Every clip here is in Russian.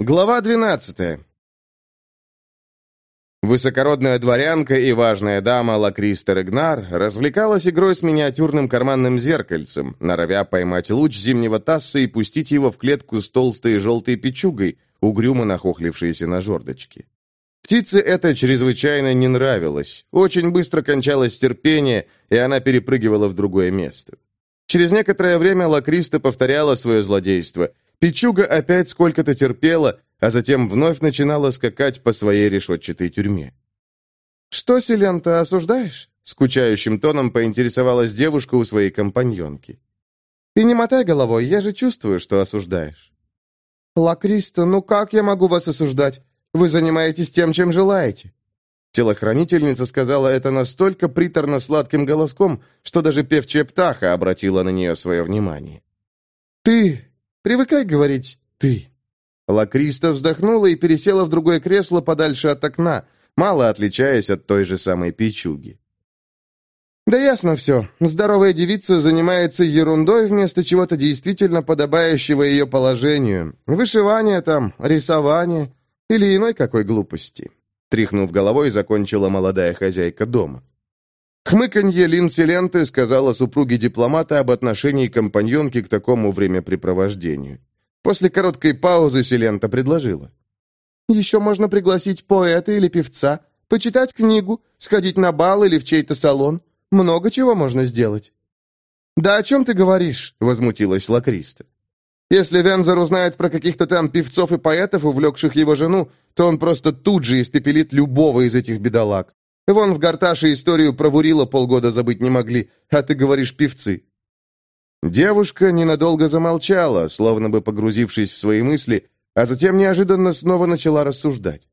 Глава 12 Высокородная дворянка и важная дама Лакриста Регнар развлекалась игрой с миниатюрным карманным зеркальцем, норовя поймать луч зимнего тасса и пустить его в клетку с толстой желтой печугой, угрюмо нахохлившейся на жердочке. Птице это чрезвычайно не нравилось. Очень быстро кончалось терпение, и она перепрыгивала в другое место. Через некоторое время Лакриста повторяла свое злодейство. Пичуга опять сколько-то терпела, а затем вновь начинала скакать по своей решетчатой тюрьме. «Что, Селента, осуждаешь?» — скучающим тоном поинтересовалась девушка у своей компаньонки. «И не мотай головой, я же чувствую, что осуждаешь». «Лакриста, ну как я могу вас осуждать? Вы занимаетесь тем, чем желаете». Телохранительница сказала это настолько приторно-сладким голоском, что даже певчая птаха обратила на нее свое внимание. «Ты! Привыкай говорить «ты». Лакриста вздохнула и пересела в другое кресло подальше от окна, мало отличаясь от той же самой печуги. «Да ясно все. Здоровая девица занимается ерундой вместо чего-то действительно подобающего ее положению. Вышивание там, рисование или иной какой глупости». Тряхнув головой, закончила молодая хозяйка дома. Хмыканье Линси Ленты сказала супруге дипломата об отношении компаньонки к такому времяпрепровождению. После короткой паузы Селента предложила. «Еще можно пригласить поэта или певца, почитать книгу, сходить на бал или в чей-то салон. Много чего можно сделать». «Да о чем ты говоришь?» — возмутилась Лакриста. «Если Вензор узнает про каких-то там певцов и поэтов, увлекших его жену, то он просто тут же испепелит любого из этих бедолаг. Вон в Гарташе историю про Вурила полгода забыть не могли, а ты говоришь певцы. Девушка ненадолго замолчала, словно бы погрузившись в свои мысли, а затем неожиданно снова начала рассуждать.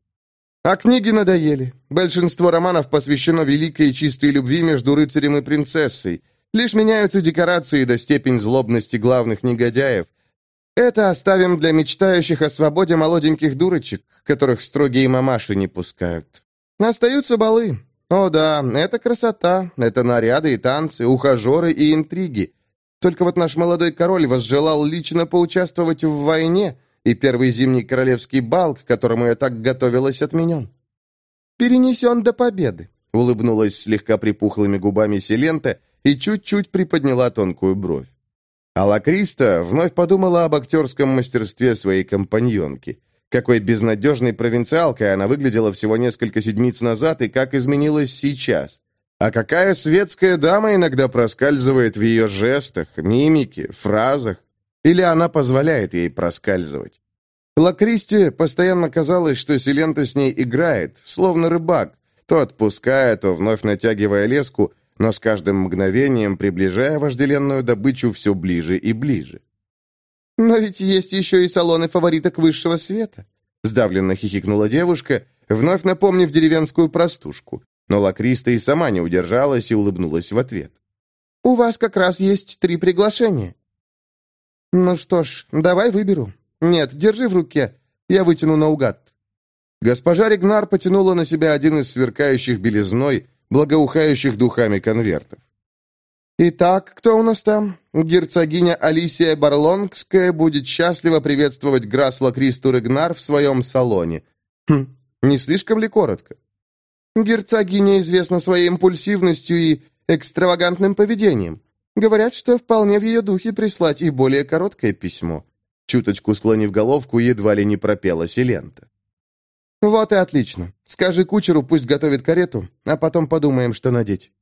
А книги надоели. Большинство романов посвящено великой и чистой любви между рыцарем и принцессой. Лишь меняются декорации до степень злобности главных негодяев. Это оставим для мечтающих о свободе молоденьких дурочек, которых строгие мамаши не пускают. Остаются балы. О да, это красота, это наряды и танцы, ухажеры и интриги. Только вот наш молодой король возжелал лично поучаствовать в войне, и первый зимний королевский бал, к которому я так готовилась, отменен. «Перенесен до победы», — улыбнулась слегка припухлыми губами Селента и чуть-чуть приподняла тонкую бровь. Алла Криста вновь подумала об актерском мастерстве своей компаньонки. Какой безнадежной провинциалкой она выглядела всего несколько седмиц назад и как изменилась сейчас. А какая светская дама иногда проскальзывает в ее жестах, мимике, фразах? Или она позволяет ей проскальзывать? Лакристи постоянно казалось, что Селента с ней играет, словно рыбак, то отпуская, то вновь натягивая леску, но с каждым мгновением приближая вожделенную добычу все ближе и ближе. «Но ведь есть еще и салоны фавориток высшего света», сдавленно хихикнула девушка, вновь напомнив деревенскую простушку. Но Лакриста и сама не удержалась и улыбнулась в ответ. «У вас как раз есть три приглашения». «Ну что ж, давай выберу. Нет, держи в руке. Я вытяну наугад». Госпожа Ригнар потянула на себя один из сверкающих белизной, благоухающих духами конвертов. «Итак, кто у нас там? Герцогиня Алисия Барлонгская будет счастливо приветствовать Грасла Кристу Ригнар в своем салоне. Хм, не слишком ли коротко?» Герцогиня известна своей импульсивностью и экстравагантным поведением. Говорят, что вполне в ее духе прислать и более короткое письмо». Чуточку склонив головку, едва ли не пропела Селента. «Вот и отлично. Скажи кучеру, пусть готовит карету, а потом подумаем, что надеть».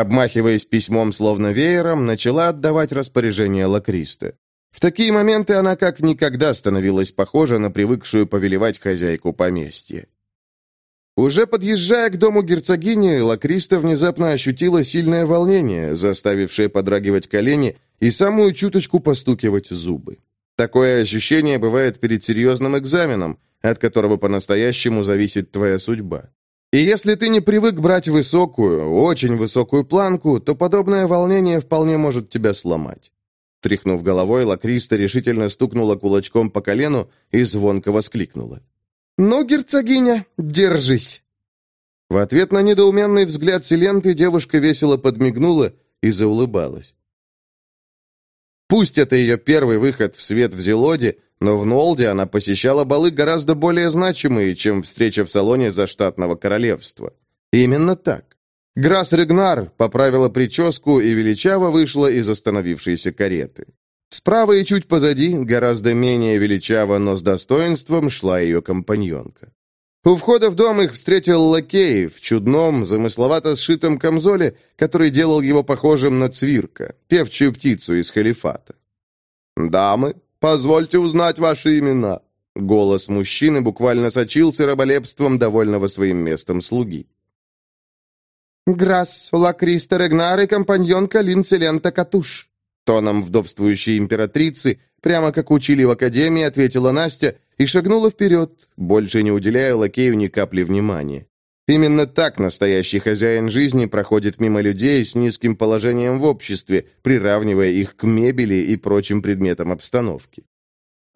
Обмахиваясь письмом словно веером, начала отдавать распоряжение Лакриста. В такие моменты она как никогда становилась похожа на привыкшую повелевать хозяйку поместья. Уже подъезжая к дому герцогини, Лакриста внезапно ощутила сильное волнение, заставившее подрагивать колени и самую чуточку постукивать зубы. Такое ощущение бывает перед серьезным экзаменом, от которого по-настоящему зависит твоя судьба. И если ты не привык брать высокую, очень высокую планку, то подобное волнение вполне может тебя сломать. Тряхнув головой, Лакриста решительно стукнула кулачком по колену и звонко воскликнула. «Ну, герцогиня, держись!» В ответ на недоуменный взгляд Селенты девушка весело подмигнула и заулыбалась. Пусть это ее первый выход в свет в Зелоде, но в Нолде она посещала балы гораздо более значимые, чем встреча в салоне заштатного королевства. Именно так. Грасс Регнар поправила прическу и величаво вышла из остановившейся кареты. Справа и чуть позади, гораздо менее величаво, но с достоинством, шла ее компаньонка. У входа в дом их встретил лакей в чудном, замысловато сшитом камзоле, который делал его похожим на цвирка, певчую птицу из халифата. «Дамы, позвольте узнать ваши имена». Голос мужчины буквально сочился раболепством довольного своим местом слуги. «Грасс, Лакриста Регнар и компаньонка Линцелента Катуш», тоном вдовствующей императрицы, прямо как учили в академии, ответила Настя и шагнула вперед, больше не уделяя лакею ни капли внимания. Именно так настоящий хозяин жизни проходит мимо людей с низким положением в обществе, приравнивая их к мебели и прочим предметам обстановки.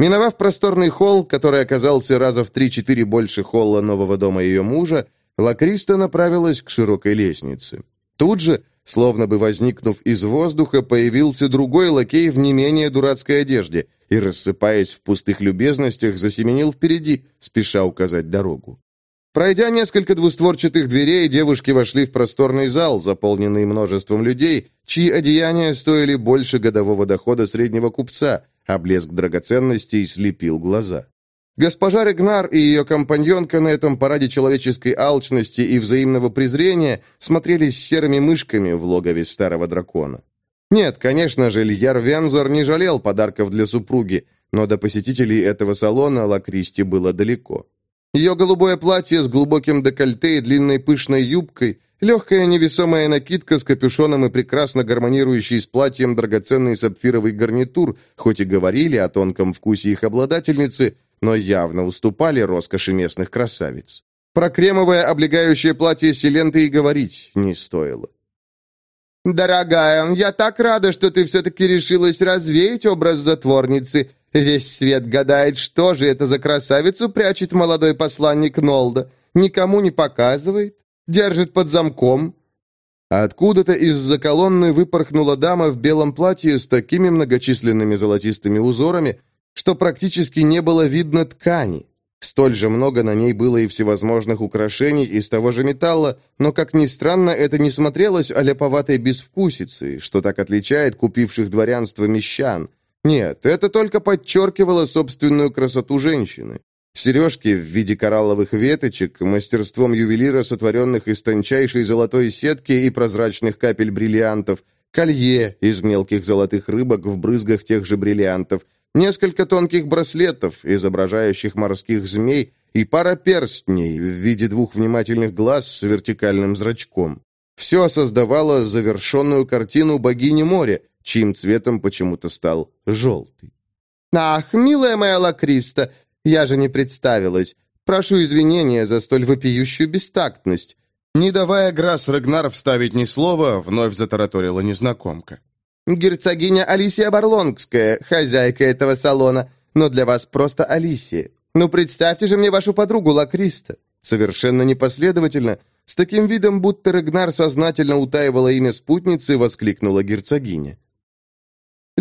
Миновав просторный холл, который оказался раза в три-четыре больше холла нового дома ее мужа, Лакриста направилась к широкой лестнице. Тут же, словно бы возникнув из воздуха, появился другой лакей в не менее дурацкой одежде и, рассыпаясь в пустых любезностях, засеменил впереди, спеша указать дорогу. Пройдя несколько двустворчатых дверей, девушки вошли в просторный зал, заполненный множеством людей, чьи одеяния стоили больше годового дохода среднего купца, а блеск драгоценностей слепил глаза. Госпожа Регнар и ее компаньонка на этом параде человеческой алчности и взаимного презрения смотрелись серыми мышками в логове старого дракона. Нет, конечно же, Льяр Вензор не жалел подарков для супруги, но до посетителей этого салона Лакристи было далеко. Ее голубое платье с глубоким декольте и длинной пышной юбкой, легкая невесомая накидка с капюшоном и прекрасно гармонирующий с платьем драгоценный сапфировый гарнитур, хоть и говорили о тонком вкусе их обладательницы, но явно уступали роскоши местных красавиц. Про кремовое облегающее платье Селенты и говорить не стоило. «Дорогая, я так рада, что ты все-таки решилась развеять образ затворницы Весь свет гадает, что же это за красавицу прячет молодой посланник Нолда. Никому не показывает, держит под замком. Откуда-то из-за колонны выпорхнула дама в белом платье с такими многочисленными золотистыми узорами, что практически не было видно ткани. Столь же много на ней было и всевозможных украшений из того же металла, но, как ни странно, это не смотрелось оляповатой безвкусицей, что так отличает купивших дворянство мещан, нет, это только подчеркивало собственную красоту женщины. Сережки в виде коралловых веточек, мастерством ювелира, сотворенных из тончайшей золотой сетки и прозрачных капель бриллиантов, колье из мелких золотых рыбок в брызгах тех же бриллиантов, несколько тонких браслетов, изображающих морских змей, и пара перстней в виде двух внимательных глаз с вертикальным зрачком. Все создавало завершенную картину богини моря, чьим цветом почему-то стал желтый. «Ах, милая моя Лакриста, я же не представилась. Прошу извинения за столь вопиющую бестактность». Не давая Грасс Рагнар вставить ни слова, вновь затараторила незнакомка. «Герцогиня Алисия Барлонгская, хозяйка этого салона, но для вас просто Алисия. Ну, представьте же мне вашу подругу Лакриста». Совершенно непоследовательно, с таким видом, будто Рагнар сознательно утаивала имя спутницы, воскликнула герцогиня.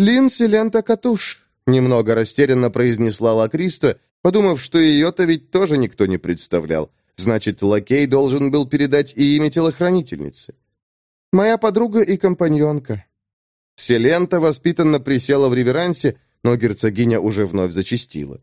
«Линси Лента Катуш», — немного растерянно произнесла Лакриста, подумав, что ее-то ведь тоже никто не представлял. Значит, лакей должен был передать и имя телохранительницы. «Моя подруга и компаньонка». Селента воспитанно присела в реверансе, но герцогиня уже вновь зачастила.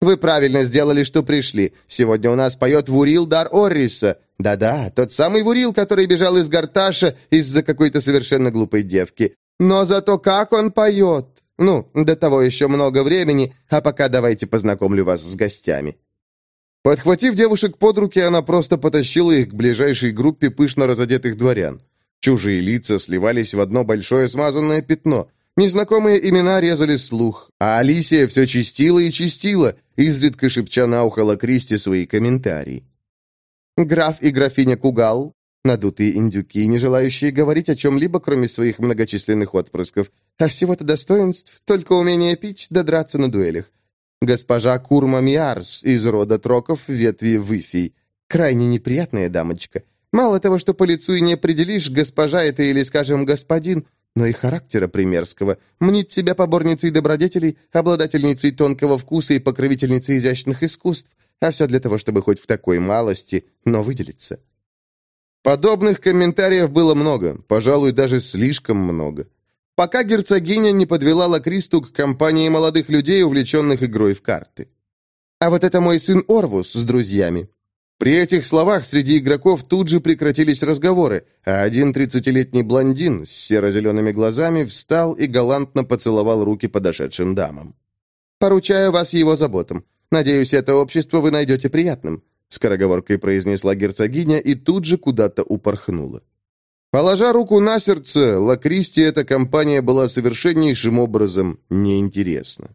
«Вы правильно сделали, что пришли. Сегодня у нас поет Вурил Дар Орриса. Да-да, тот самый Вурил, который бежал из Гарташа из-за какой-то совершенно глупой девки. Но зато как он поет! Ну, до того еще много времени, а пока давайте познакомлю вас с гостями». Подхватив девушек под руки, она просто потащила их к ближайшей группе пышно разодетых дворян. Чужие лица сливались в одно большое смазанное пятно. Незнакомые имена резали слух, а Алисия все чистила и чистила, изредка шепча на ухо Лакристи свои комментарии. «Граф и графиня Кугал, Надутые индюки, не желающие говорить о чем-либо, кроме своих многочисленных отпрысков, а всего-то достоинств, только умение пить да драться на дуэлях. Госпожа Курма Миарс из рода Троков ветви Выфий. Крайне неприятная дамочка. Мало того, что по лицу и не определишь, госпожа это или, скажем, господин, но и характера примерского. Мнит себя поборницей добродетелей, обладательницей тонкого вкуса и покровительницей изящных искусств, а все для того, чтобы хоть в такой малости, но выделиться. Подобных комментариев было много, пожалуй, даже слишком много. Пока герцогиня не подвела Лакристу к компании молодых людей, увлеченных игрой в карты. А вот это мой сын Орвус с друзьями. При этих словах среди игроков тут же прекратились разговоры, а один тридцатилетний блондин с серо-зелеными глазами встал и галантно поцеловал руки подошедшим дамам. «Поручаю вас его заботам. Надеюсь, это общество вы найдете приятным», скороговоркой произнесла герцогиня и тут же куда-то упорхнула. Положа руку на сердце, Лакристи эта компания была совершеннейшим образом неинтересна.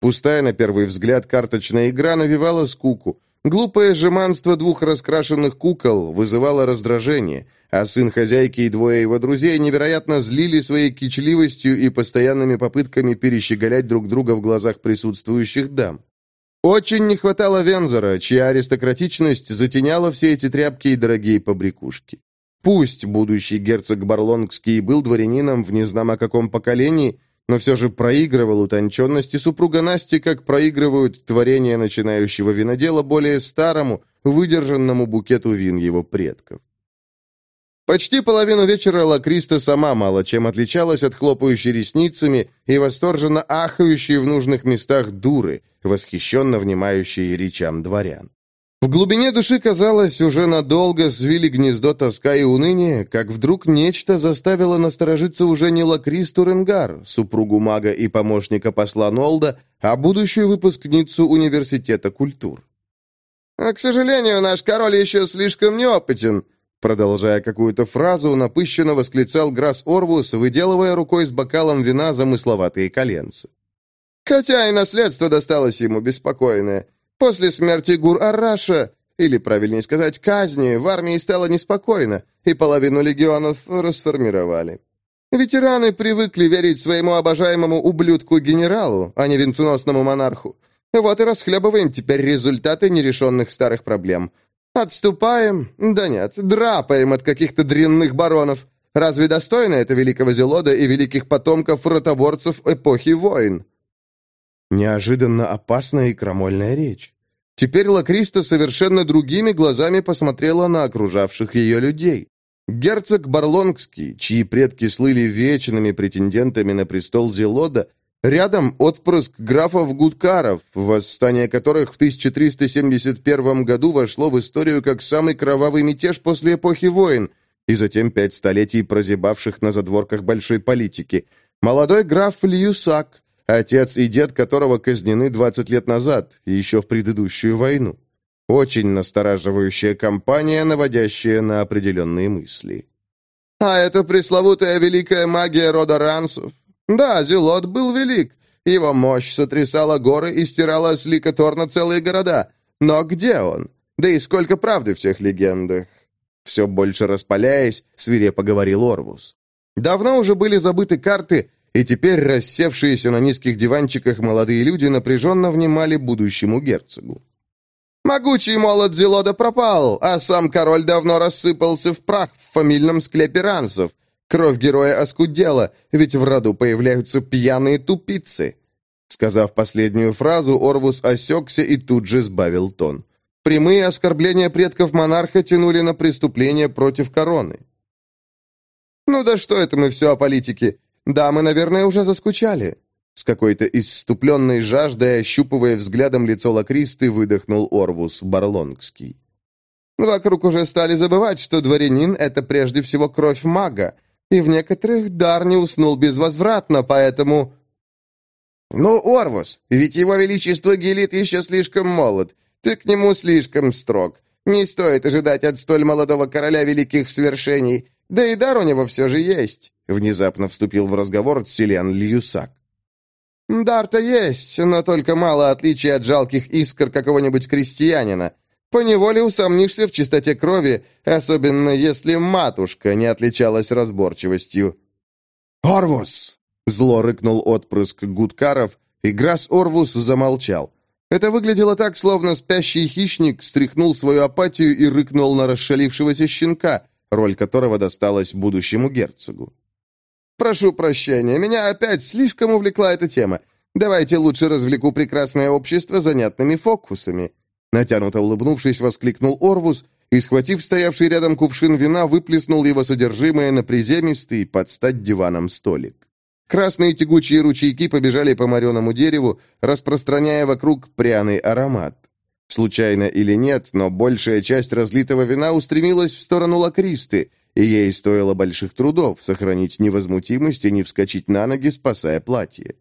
Пустая на первый взгляд карточная игра навевала скуку, Глупое жеманство двух раскрашенных кукол вызывало раздражение, а сын хозяйки и двое его друзей невероятно злили своей кичливостью и постоянными попытками перещеголять друг друга в глазах присутствующих дам. Очень не хватало Вензора, чья аристократичность затеняла все эти тряпки и дорогие побрякушки. Пусть будущий герцог Барлонгский был дворянином в незнамо каком поколении, но все же проигрывал утонченности супруга Насти, как проигрывают творения начинающего винодела более старому, выдержанному букету вин его предков. Почти половину вечера Лакриста сама мало чем отличалась от хлопающей ресницами и восторженно ахающей в нужных местах дуры, восхищенно внимающей речам дворян. В глубине души, казалось, уже надолго свили гнездо тоска и уныние, как вдруг нечто заставило насторожиться уже не Лакристу Ренгар, супругу мага и помощника посла Нолда, а будущую выпускницу Университета культур. «А, к сожалению, наш король еще слишком неопытен», Продолжая какую-то фразу, напыщенно восклицал Грасс Орвус, выделывая рукой с бокалом вина замысловатые коленца. «Хотя и наследство досталось ему беспокойное. После смерти Гур-Араша, или, правильнее сказать, казни, в армии стало неспокойно, и половину легионов расформировали. Ветераны привыкли верить своему обожаемому ублюдку-генералу, а не венценосному монарху. Вот и расхлебываем теперь результаты нерешенных старых проблем. Отступаем? Да нет, драпаем от каких-то дрянных баронов. Разве достойно это великого Зелода и великих потомков ротоборцев эпохи войн? Неожиданно опасная и крамольная речь. Теперь Лакриста совершенно другими глазами посмотрела на окружавших ее людей. Герцог Барлонгский, чьи предки слыли вечными претендентами на престол Зелода, рядом отпрыск графов Гудкаров, восстание которых в 1371 году вошло в историю как самый кровавый мятеж после эпохи войн, и затем пять столетий прозябавших на задворках большой политики. Молодой граф Льюсак, отец и дед которого казнены 20 лет назад, еще в предыдущую войну. Очень настораживающая компания, наводящая на определенные мысли. А это пресловутая великая магия рода Рансов. Да, Зелот был велик. Его мощь сотрясала горы и стирала с лика целые города. Но где он? Да и сколько правды в всех легендах? Все больше распаляясь, свирепо говорил Орвус. Давно уже были забыты карты, и теперь рассевшиеся на низких диванчиках молодые люди напряженно внимали будущему герцогу. Могучий молот Зелода пропал, а сам король давно рассыпался в прах в фамильном склепе ранцев. Кровь героя оскудела, ведь в роду появляются пьяные тупицы. Сказав последнюю фразу, Орвус осекся и тут же сбавил тон. Прямые оскорбления предков монарха тянули на преступление против короны. «Ну да что это мы все о политике? Да, мы, наверное, уже заскучали». С какой-то исступленной жаждой, ощупывая взглядом лицо Лакристы, выдохнул Орвус Барлонгский. «Вокруг уже стали забывать, что дворянин — это прежде всего кровь мага, и в некоторых дар не уснул безвозвратно, поэтому...» «Ну, Орвус, ведь его величество Гелит еще слишком молод, ты к нему слишком строг. Не стоит ожидать от столь молодого короля великих свершений, да и дар у него все же есть». Внезапно вступил в разговор Селиан Льюсак. «Дар-то есть, но только мало отличий от жалких искр какого-нибудь крестьянина. Поневоле усомнишься в чистоте крови, особенно если матушка не отличалась разборчивостью». «Орвус!» — зло рыкнул отпрыск Гудкаров, и Грас Орвус замолчал. Это выглядело так, словно спящий хищник стряхнул свою апатию и рыкнул на расшалившегося щенка, роль которого досталась будущему герцогу. Прошу прощения, меня опять слишком увлекла эта тема. Давайте лучше развлеку прекрасное общество занятными фокусами». Натянуто улыбнувшись, воскликнул Орвус и, схватив стоявший рядом кувшин вина, выплеснул его содержимое на приземистый, под стать диваном столик. Красные тягучие ручейки побежали по мореному дереву, распространяя вокруг пряный аромат. Случайно или нет, но большая часть разлитого вина устремилась в сторону лакристы, и ей стоило больших трудов сохранить невозмутимость и не вскочить на ноги, спасая платье.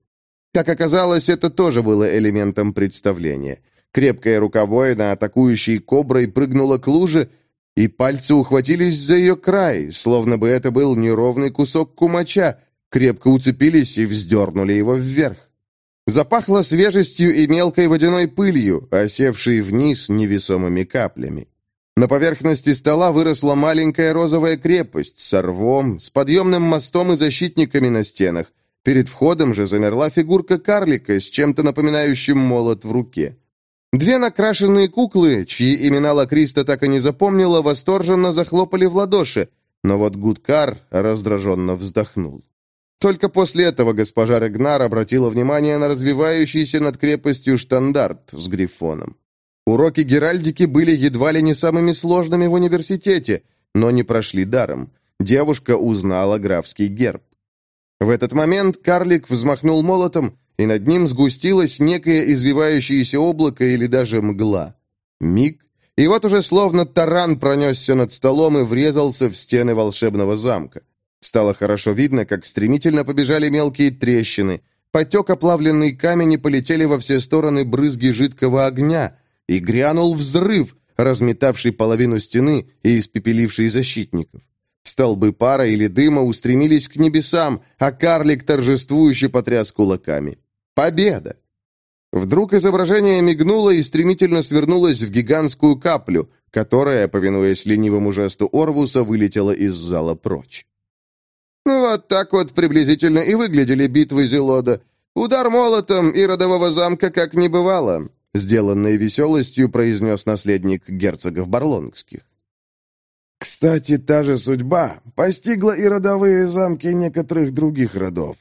Как оказалось, это тоже было элементом представления. Крепкая рука воина, атакующей коброй, прыгнула к луже, и пальцы ухватились за ее край, словно бы это был неровный кусок кумача, крепко уцепились и вздернули его вверх. Запахло свежестью и мелкой водяной пылью, осевшей вниз невесомыми каплями. На поверхности стола выросла маленькая розовая крепость с рвом, с подъемным мостом и защитниками на стенах. Перед входом же замерла фигурка карлика с чем-то напоминающим молот в руке. Две накрашенные куклы, чьи имена Лакриста так и не запомнила, восторженно захлопали в ладоши, но вот Гудкар раздраженно вздохнул. Только после этого госпожа Регнар обратила внимание на развивающийся над крепостью штандарт с грифоном. Уроки геральдики были едва ли не самыми сложными в университете, но не прошли даром. Девушка узнала графский герб. В этот момент карлик взмахнул молотом, и над ним сгустилось некое извивающееся облако или даже мгла. Миг, и вот уже словно таран пронесся над столом и врезался в стены волшебного замка. Стало хорошо видно, как стремительно побежали мелкие трещины, потек оплавленный камень и полетели во все стороны брызги жидкого огня, и грянул взрыв, разметавший половину стены и испепеливший защитников. Столбы пара или дыма устремились к небесам, а карлик торжествующе потряс кулаками. Победа! Вдруг изображение мигнуло и стремительно свернулось в гигантскую каплю, которая, повинуясь ленивому жесту Орвуса, вылетела из зала прочь. Ну, вот так вот приблизительно и выглядели битвы Зелода. Удар молотом и родового замка как не бывало, сделанной веселостью произнес наследник герцогов Барлонгских. Кстати, та же судьба постигла и родовые замки некоторых других родов.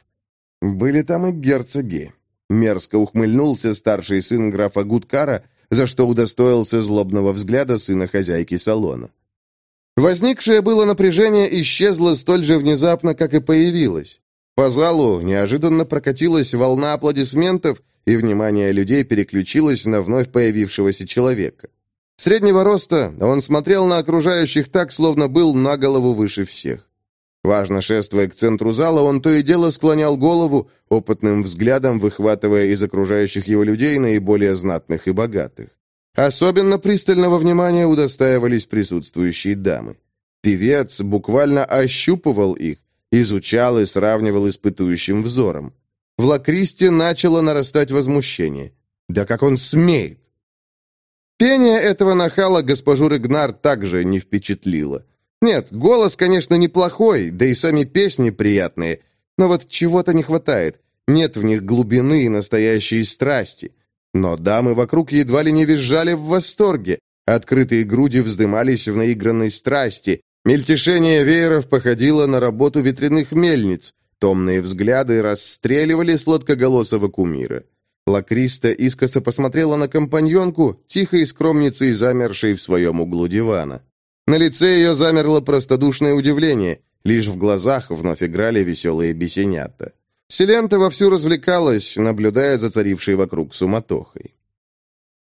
Были там и герцоги. Мерзко ухмыльнулся старший сын графа Гудкара, за что удостоился злобного взгляда сына хозяйки салона. Возникшее было напряжение исчезло столь же внезапно, как и появилось. По залу неожиданно прокатилась волна аплодисментов, и внимание людей переключилось на вновь появившегося человека. Среднего роста он смотрел на окружающих так, словно был на голову выше всех. Важно шествуя к центру зала, он то и дело склонял голову, опытным взглядом выхватывая из окружающих его людей наиболее знатных и богатых. Особенно пристального внимания удостаивались присутствующие дамы. Певец буквально ощупывал их, изучал и сравнивал испытующим взором. В Лакристе начало нарастать возмущение. Да как он смеет! Пение этого нахала госпожу Регнар также не впечатлило. Нет, голос, конечно, неплохой, да и сами песни приятные, но вот чего-то не хватает. Нет в них глубины и настоящей страсти. Но дамы вокруг едва ли не визжали в восторге. Открытые груди вздымались в наигранной страсти. Мельтешение вееров походило на работу ветряных мельниц. Томные взгляды расстреливали сладкоголосого кумира. Лакриста искоса посмотрела на компаньонку, тихой скромницей, замершей в своем углу дивана. На лице ее замерло простодушное удивление, лишь в глазах вновь играли веселые бесенята. Селента вовсю развлекалась, наблюдая за царившей вокруг суматохой.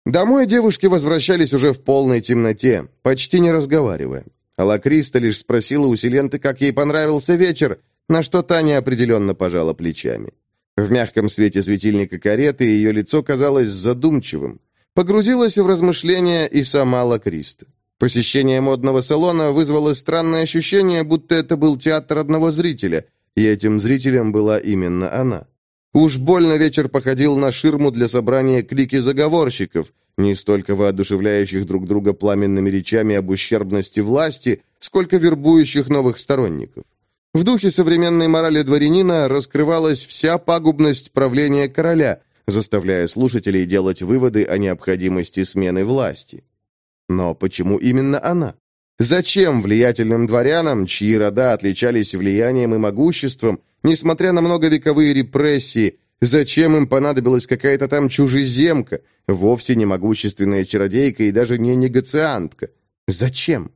Домой девушки возвращались уже в полной темноте, почти не разговаривая. Лакриста лишь спросила у Селенты, как ей понравился вечер, на что Таня определенно пожала плечами. В мягком свете светильника кареты ее лицо казалось задумчивым. Погрузилась в размышления и сама Лакриста. Посещение модного салона вызвало странное ощущение, будто это был театр одного зрителя, и этим зрителем была именно она. Уж больно вечер походил на ширму для собрания клики заговорщиков, не столько воодушевляющих друг друга пламенными речами об ущербности власти, сколько вербующих новых сторонников. В духе современной морали дворянина раскрывалась вся пагубность правления короля, заставляя слушателей делать выводы о необходимости смены власти. Но почему именно она? Зачем влиятельным дворянам, чьи рода отличались влиянием и могуществом, несмотря на многовековые репрессии, зачем им понадобилась какая-то там чужеземка, вовсе не могущественная чародейка и даже не негациантка? Зачем?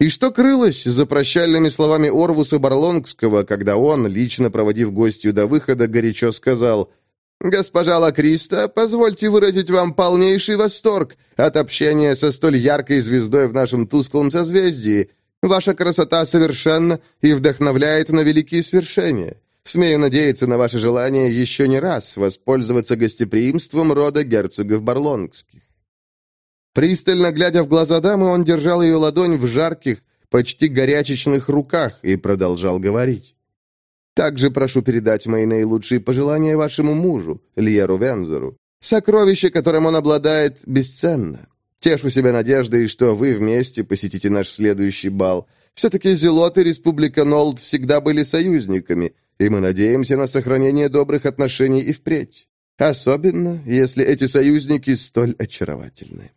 И что крылось за прощальными словами Орвуса Барлонгского, когда он, лично проводив гостью до выхода, горячо сказал «Госпожа Лакриста, позвольте выразить вам полнейший восторг от общения со столь яркой звездой в нашем тусклом созвездии. Ваша красота совершенна и вдохновляет на великие свершения. Смею надеяться на ваше желание еще не раз воспользоваться гостеприимством рода герцогов Барлонгских». Пристально глядя в глаза дамы, он держал ее ладонь в жарких, почти горячечных руках и продолжал говорить. «Также прошу передать мои наилучшие пожелания вашему мужу, Льеру Вензору. Сокровище, которым он обладает, бесценно. Тешу себя надеждой, что вы вместе посетите наш следующий бал. Все-таки Зелот и Республика Нолд всегда были союзниками, и мы надеемся на сохранение добрых отношений и впредь. Особенно, если эти союзники столь очаровательны».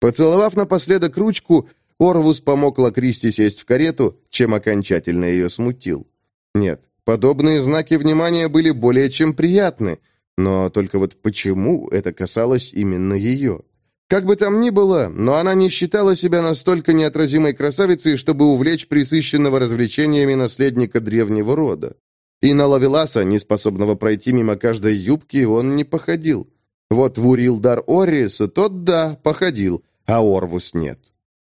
Поцеловав напоследок ручку, Орвус помог Лакристи сесть в карету, чем окончательно ее смутил. Нет, подобные знаки внимания были более чем приятны, но только вот почему это касалось именно ее? Как бы там ни было, но она не считала себя настолько неотразимой красавицей, чтобы увлечь присыщенного развлечениями наследника древнего рода. И на Лавеласа, неспособного пройти мимо каждой юбки, он не походил. Вот в Урилдар Ориса тот, да, походил, а Орвус нет.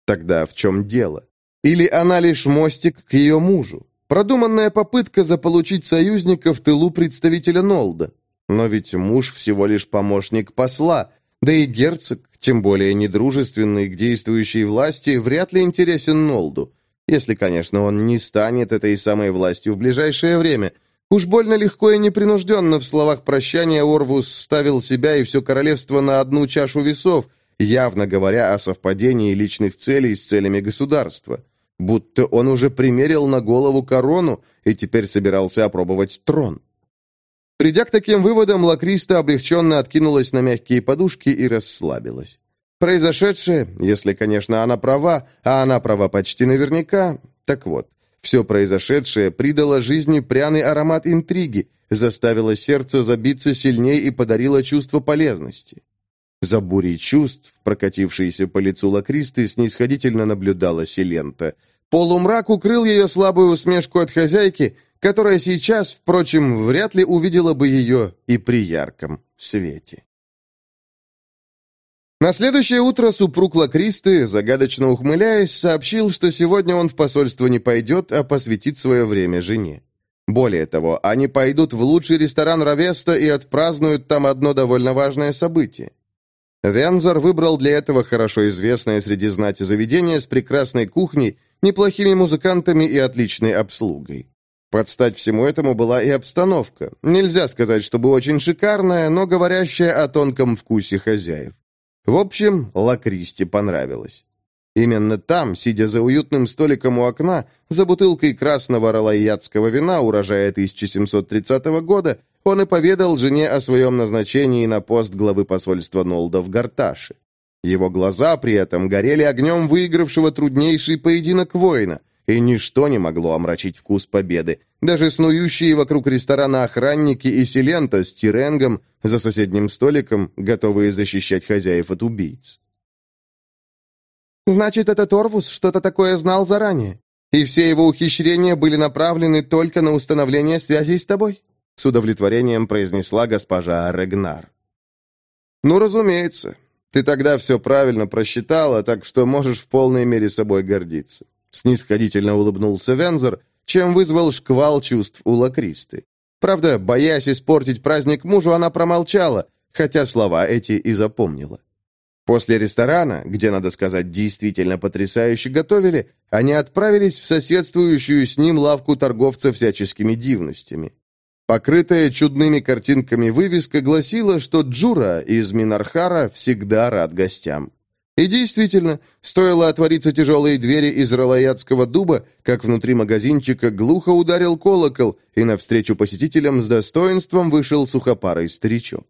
Тогда в чем дело? Или она лишь мостик к ее мужу? Продуманная попытка заполучить союзника в тылу представителя Нолда. Но ведь муж всего лишь помощник посла, да и герцог, тем более недружественный к действующей власти, вряд ли интересен Нолду. Если, конечно, он не станет этой самой властью в ближайшее время. Уж больно легко и непринужденно в словах прощания Орвус ставил себя и все королевство на одну чашу весов, явно говоря о совпадении личных целей с целями государства. Будто он уже примерил на голову корону и теперь собирался опробовать трон. Придя к таким выводам, Лакриста облегченно откинулась на мягкие подушки и расслабилась. Произошедшее, если, конечно, она права, а она права почти наверняка, так вот, все произошедшее придало жизни пряный аромат интриги, заставило сердце забиться сильнее и подарило чувство полезности. За бурей чувств, прокатившейся по лицу Лакристы, снисходительно наблюдала Селента. Полумрак укрыл ее слабую усмешку от хозяйки, которая сейчас, впрочем, вряд ли увидела бы ее и при ярком свете. На следующее утро супруг Лакристы, загадочно ухмыляясь, сообщил, что сегодня он в посольство не пойдет, а посвятит свое время жене. Более того, они пойдут в лучший ресторан Равеста и отпразднуют там одно довольно важное событие. Вензор выбрал для этого хорошо известное среди знати заведение с прекрасной кухней, неплохими музыкантами и отличной обслугой. Под стать всему этому была и обстановка. Нельзя сказать, чтобы очень шикарная, но говорящая о тонком вкусе хозяев. В общем, Лакристи понравилось. Именно там, сидя за уютным столиком у окна, за бутылкой красного ралайятского вина урожая 1730 года, он и поведал жене о своем назначении на пост главы посольства Нолда в Гарташе. Его глаза при этом горели огнем выигравшего труднейший поединок воина, и ничто не могло омрачить вкус победы. Даже снующие вокруг ресторана охранники и Селента с Тиренгом за соседним столиком, готовые защищать хозяев от убийц. «Значит, этот Орвус что-то такое знал заранее, и все его ухищрения были направлены только на установление связей с тобой?» С удовлетворением произнесла госпожа Регнар. «Ну, разумеется. Ты тогда все правильно просчитала, так что можешь в полной мере собой гордиться». Снисходительно улыбнулся Вензор, чем вызвал шквал чувств у Лакристы. Правда, боясь испортить праздник мужу, она промолчала, хотя слова эти и запомнила. После ресторана, где, надо сказать, действительно потрясающе готовили, они отправились в соседствующую с ним лавку торговца всяческими дивностями. Покрытая чудными картинками вывеска гласила, что Джура из Минархара всегда рад гостям. И действительно, стоило отвориться тяжелые двери из ралаятского дуба, как внутри магазинчика глухо ударил колокол, и навстречу посетителям с достоинством вышел сухопарый старичок.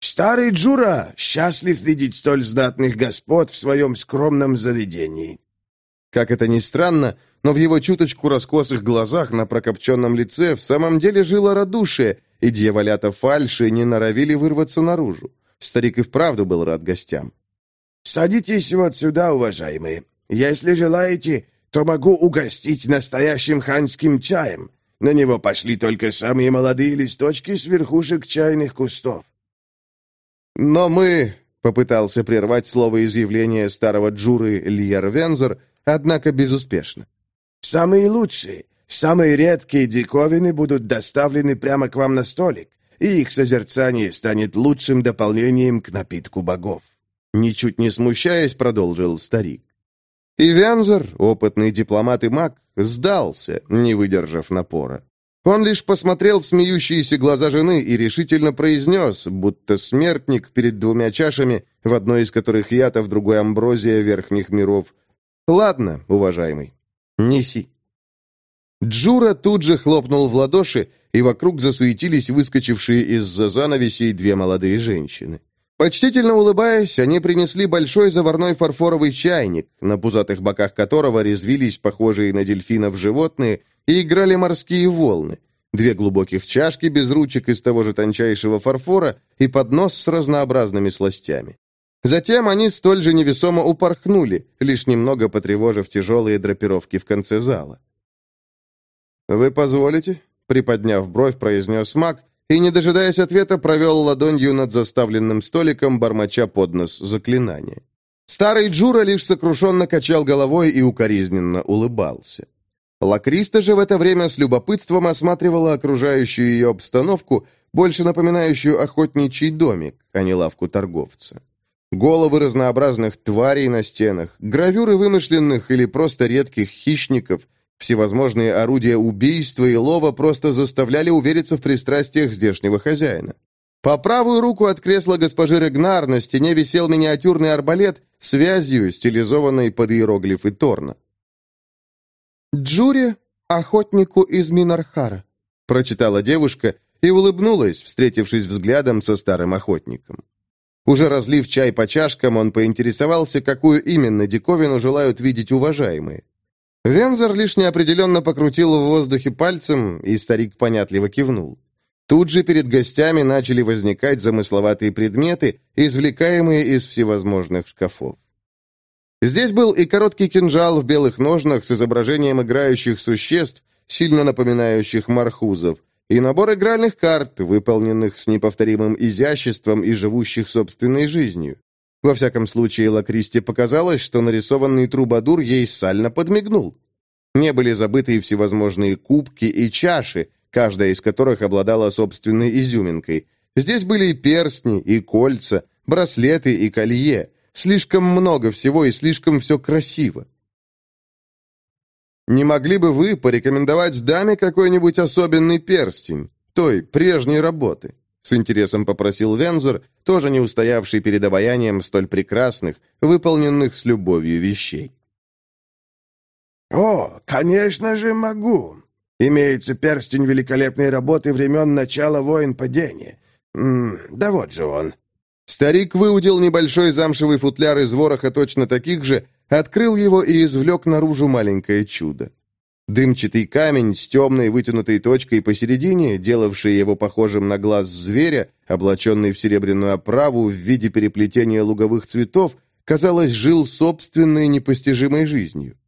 «Старый Джура счастлив видеть столь знатных господ в своем скромном заведении». Как это ни странно, но в его чуточку раскосых глазах на прокопченном лице в самом деле жило радушие, и дьяволята фальши не норовили вырваться наружу. Старик и вправду был рад гостям. «Садитесь вот сюда, уважаемые. Если желаете, то могу угостить настоящим ханским чаем. На него пошли только самые молодые листочки с верхушек чайных кустов». «Но мы...» — попытался прервать слово изъявления старого Джуры Льер Вензер, однако безуспешно. «Самые лучшие, самые редкие диковины будут доставлены прямо к вам на столик, и их созерцание станет лучшим дополнением к напитку богов». Ничуть не смущаясь, продолжил старик. И Вензер, опытный дипломат и маг, сдался, не выдержав напора. Он лишь посмотрел в смеющиеся глаза жены и решительно произнес, будто смертник перед двумя чашами, в одной из которых а в другой амброзия верхних миров. «Ладно, уважаемый, неси». Джура тут же хлопнул в ладоши, и вокруг засуетились выскочившие из-за занавесей две молодые женщины. Почтительно улыбаясь, они принесли большой заварной фарфоровый чайник, на пузатых боках которого резвились похожие на дельфинов животные и играли морские волны, две глубоких чашки без ручек из того же тончайшего фарфора и поднос с разнообразными сластями. Затем они столь же невесомо упорхнули, лишь немного потревожив тяжелые драпировки в конце зала. «Вы позволите?» — приподняв бровь, произнес маг, и, не дожидаясь ответа, провел ладонью над заставленным столиком, бормоча под нос заклинание. Старый Джура лишь сокрушенно качал головой и укоризненно улыбался. Лакриста же в это время с любопытством осматривала окружающую ее обстановку, больше напоминающую охотничий домик, а не лавку торговца. Головы разнообразных тварей на стенах, гравюры вымышленных или просто редких хищников, Всевозможные орудия убийства и лова просто заставляли увериться в пристрастиях здешнего хозяина. По правую руку от кресла госпожи Регнар на стене висел миниатюрный арбалет с вязью, стилизованной под иероглифы Торна. «Джури, охотнику из Минархара», — прочитала девушка и улыбнулась, встретившись взглядом со старым охотником. Уже разлив чай по чашкам, он поинтересовался, какую именно диковину желают видеть уважаемые. Вензор лишь неопределенно покрутил в воздухе пальцем, и старик понятливо кивнул. Тут же перед гостями начали возникать замысловатые предметы, извлекаемые из всевозможных шкафов. Здесь был и короткий кинжал в белых ножнах с изображением играющих существ, сильно напоминающих мархузов, и набор игральных карт, выполненных с неповторимым изяществом и живущих собственной жизнью. Во всяком случае, Лакристе показалось, что нарисованный трубадур ей сально подмигнул. Не были забыты и всевозможные кубки и чаши, каждая из которых обладала собственной изюминкой. Здесь были и перстни, и кольца, браслеты и колье. Слишком много всего и слишком все красиво. Не могли бы вы порекомендовать даме какой-нибудь особенный перстень, той, прежней работы? С интересом попросил Вензор, тоже не устоявший перед обаянием столь прекрасных, выполненных с любовью вещей. «О, конечно же могу. Имеется перстень великолепной работы времен начала войн падения. М -м, да вот же он». Старик выудил небольшой замшевый футляр из вороха точно таких же, открыл его и извлек наружу маленькое чудо. Дымчатый камень с темной вытянутой точкой посередине, делавший его похожим на глаз зверя, облаченный в серебряную оправу в виде переплетения луговых цветов, казалось, жил собственной непостижимой жизнью.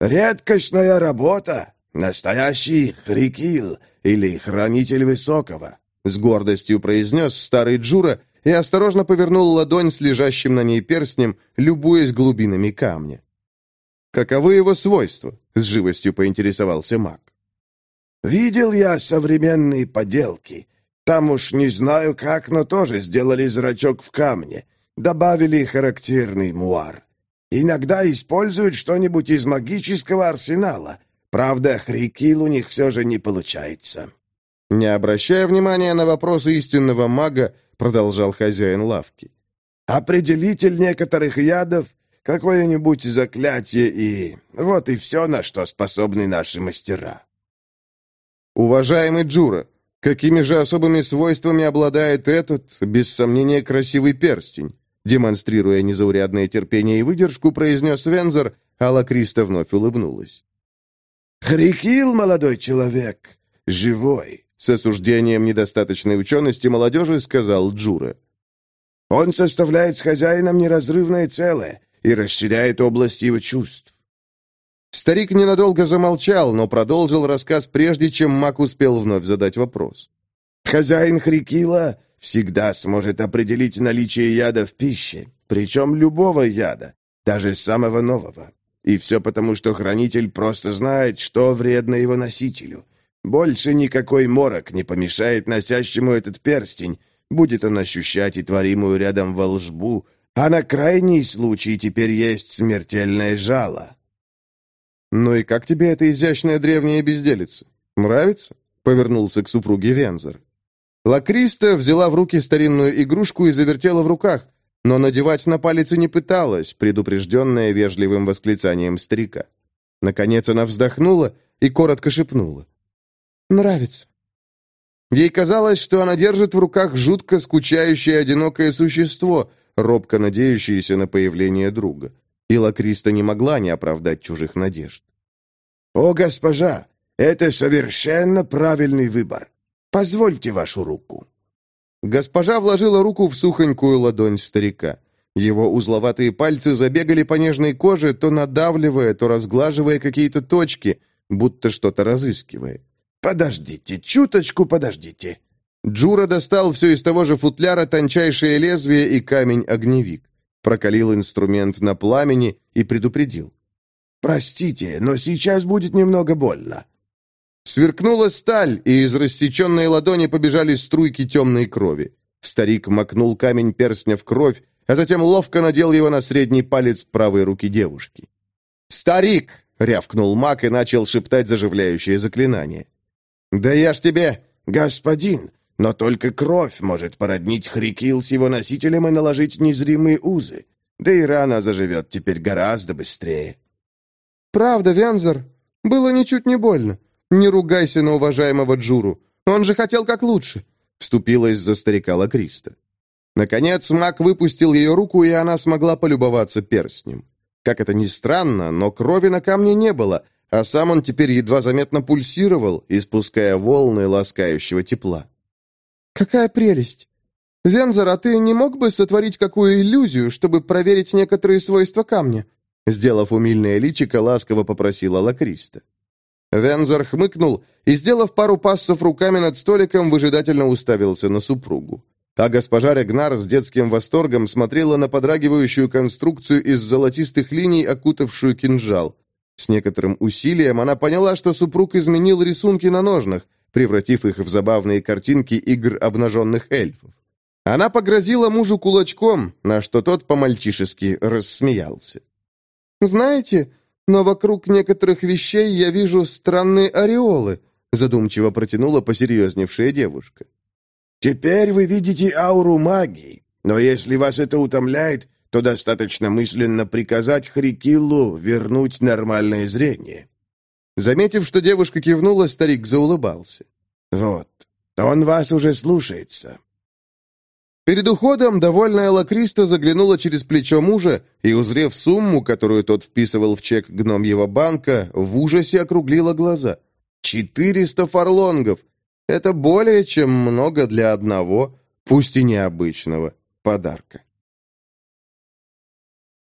«Редкостная работа! Настоящий хрикил или хранитель высокого!» с гордостью произнес старый Джура и осторожно повернул ладонь с лежащим на ней перстнем, любуясь глубинами камня. «Каковы его свойства?» — с живостью поинтересовался маг. «Видел я современные поделки. Там уж не знаю как, но тоже сделали зрачок в камне. Добавили характерный муар. Иногда используют что-нибудь из магического арсенала. Правда, хрикил у них все же не получается». Не обращая внимания на вопросы истинного мага, продолжал хозяин лавки. «Определитель некоторых ядов какое-нибудь заклятие и... Вот и все, на что способны наши мастера». «Уважаемый Джура, какими же особыми свойствами обладает этот, без сомнения, красивый перстень?» демонстрируя незаурядное терпение и выдержку, произнес Вензор, а Лакриста вновь улыбнулась. «Хрикил, молодой человек, живой», — с осуждением недостаточной учености молодежи сказал Джура. «Он составляет с хозяином неразрывное целое и расширяет область его чувств». Старик ненадолго замолчал, но продолжил рассказ, прежде чем Мак успел вновь задать вопрос. «Хозяин Хрикила всегда сможет определить наличие яда в пище, причем любого яда, даже самого нового. И все потому, что хранитель просто знает, что вредно его носителю. Больше никакой морок не помешает носящему этот перстень, будет он ощущать и творимую рядом волжбу, а на крайний случай теперь есть смертельное жало. «Ну и как тебе эта изящная древняя безделица? Нравится?» — повернулся к супруге Вензер. Лакриста взяла в руки старинную игрушку и завертела в руках — но надевать на палец и не пыталась, предупрежденная вежливым восклицанием старика. Наконец она вздохнула и коротко шепнула. «Нравится». Ей казалось, что она держит в руках жутко скучающее одинокое существо, робко надеющееся на появление друга. И Лакриста не могла не оправдать чужих надежд. «О, госпожа, это совершенно правильный выбор. Позвольте вашу руку». Госпожа вложила руку в сухонькую ладонь старика. Его узловатые пальцы забегали по нежной коже, то надавливая, то разглаживая какие-то точки, будто что-то разыскивая. «Подождите, чуточку подождите». Джура достал все из того же футляра тончайшее лезвие и камень-огневик. Прокалил инструмент на пламени и предупредил. «Простите, но сейчас будет немного больно. Сверкнула сталь, и из рассеченной ладони побежали струйки темной крови. Старик макнул камень перстня в кровь, а затем ловко надел его на средний палец правой руки девушки. «Старик!» — рявкнул маг и начал шептать заживляющее заклинание. «Да я ж тебе...» «Господин, но только кровь может породнить Хрикил с его носителем и наложить незримые узы. Да и рана заживет теперь гораздо быстрее». «Правда, Вензор, было ничуть не больно. «Не ругайся на уважаемого Джуру. Он же хотел как лучше», — вступилась за старика Лакриста. Наконец маг выпустил ее руку, и она смогла полюбоваться перстнем. Как это ни странно, но крови на камне не было, а сам он теперь едва заметно пульсировал, испуская волны ласкающего тепла. «Какая прелесть! Вензор, а ты не мог бы сотворить какую иллюзию, чтобы проверить некоторые свойства камня?» Сделав умильное личико, ласково попросила Лакриста. Вензор хмыкнул и, сделав пару пассов руками над столиком, выжидательно уставился на супругу. А госпожа Регнар с детским восторгом смотрела на подрагивающую конструкцию из золотистых линий, окутавшую кинжал. С некоторым усилием она поняла, что супруг изменил рисунки на ножнах, превратив их в забавные картинки игр обнаженных эльфов. Она погрозила мужу кулачком, на что тот по-мальчишески рассмеялся. «Знаете, но вокруг некоторых вещей я вижу странные ореолы», задумчиво протянула посерьезневшая девушка. «Теперь вы видите ауру магии, но если вас это утомляет, то достаточно мысленно приказать Хрикиллу вернуть нормальное зрение». Заметив, что девушка кивнула, старик заулыбался. «Вот, он вас уже слушается. Перед уходом довольная Лакриста заглянула через плечо мужа и, узрев сумму, которую тот вписывал в чек гномьего банка, в ужасе округлила глаза. «Четыреста фарлонгов! Это более чем много для одного, пусть и необычного, подарка».